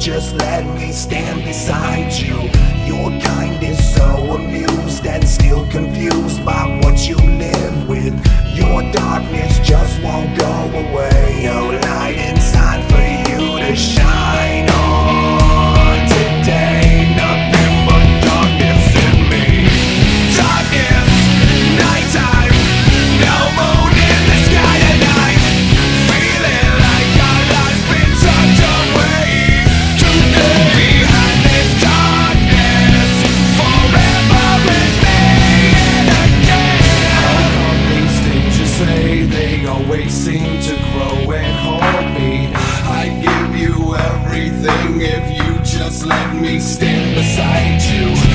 just let me stand beside you. Your kind is so amused Just let me stand beside you.